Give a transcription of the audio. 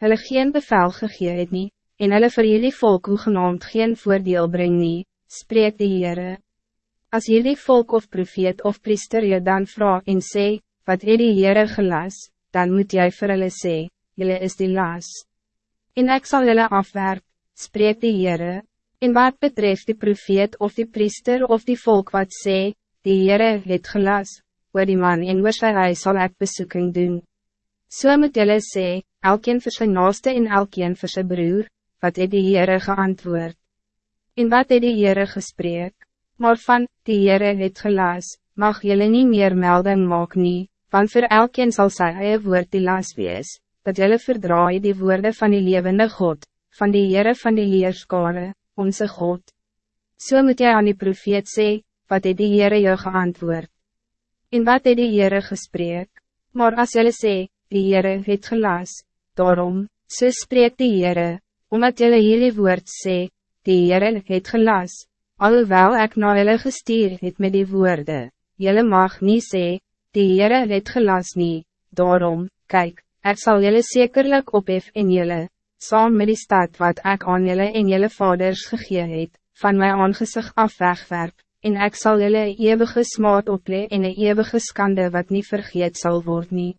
hulle geen bevel gegee het nie, en hulle vir jullie volk hoegenaamd geen voordeel breng nie, spreek die Heere. As jullie volk of profeet of priester je dan vraag en sê, wat het die Heere gelas, dan moet jij vir hulle sê, jylle is die las. En ek sal jylle afwerp, spreek die Heere, en wat betreft die profeet of die priester of die volk wat sê, die Heere het gelas, oor die man en oor sy huis sal ek besoeking doen. So moet jylle sê, elkeen vir sy naaste en elkeen vir sy broer, wat het die Heere geantwoord. En wat het die Heere gesprek, maar van, die Heere het gelas, mag jylle niet meer melding maak nie, want voor elkeen zal sy eie woord die las wees, dat jylle verdraai die woorden van die levende God, van die Heere van die Leerskare, onze God. So moet jy aan die profeet sê, wat het die Heere jou geantwoord. En wat het die Heere gesprek, maar as jylle sê, die Heere het gelas, daarom, so spreek die Heere, omdat jylle hierdie woord sê, die Heere het gelas, alhoewel ek na jylle gestuur het met die woorden, jylle mag niet sê, die Heere het gelas nie, daarom, kijk, ek sal jylle zekerlijk ophef in jylle, saam met die stad wat ik aan jylle en jylle vaders gegee het, van my aangezicht af wegwerp, en ek sal jylle eeuwige smaad oplee en een eeuwige skande wat niet vergeet zal worden. nie.